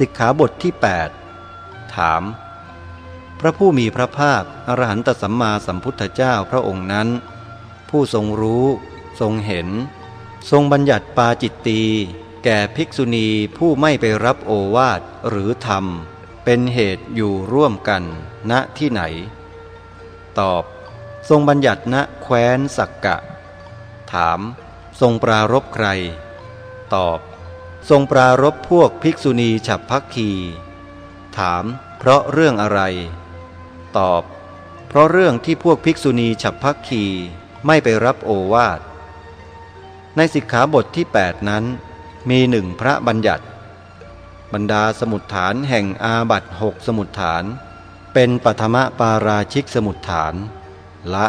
สิกขาบทที่ 8 ถาม พระผู้มีพระภาคอรหันตสัมมาสัมพุทธเจ้าพระองค์นั้น ผู้ทรงรู้ ทรงเห็น ทรงบัญญัติปาจิตตีแก่ภิกษุณีผู้ไม่ไปรับโอวาทหรือธรรม เป็นเหตุอยู่ร่วมกัน ณที่ไหน ตอบ ทรงบัญญัติณแคว้นสักกะ ถาม ทรงปรารบใคร ตอบ ทรงปรารบพวกภิกษุณีฉับพักคี ถาม เพราะเรื่องอะไร ตอบ เพราะเรื่องที่พวกภิกษุณีฉับพักคีไม่ไปรับโอวาท ในสิกขาบทที่ 8 นั้น มีหนึ่งพระบัญญัติ บรรดาสมุดฐานแห่งอาบัตหกสมุดฐาน เป็นปัทมปาราชิกสมุดฐาน ละ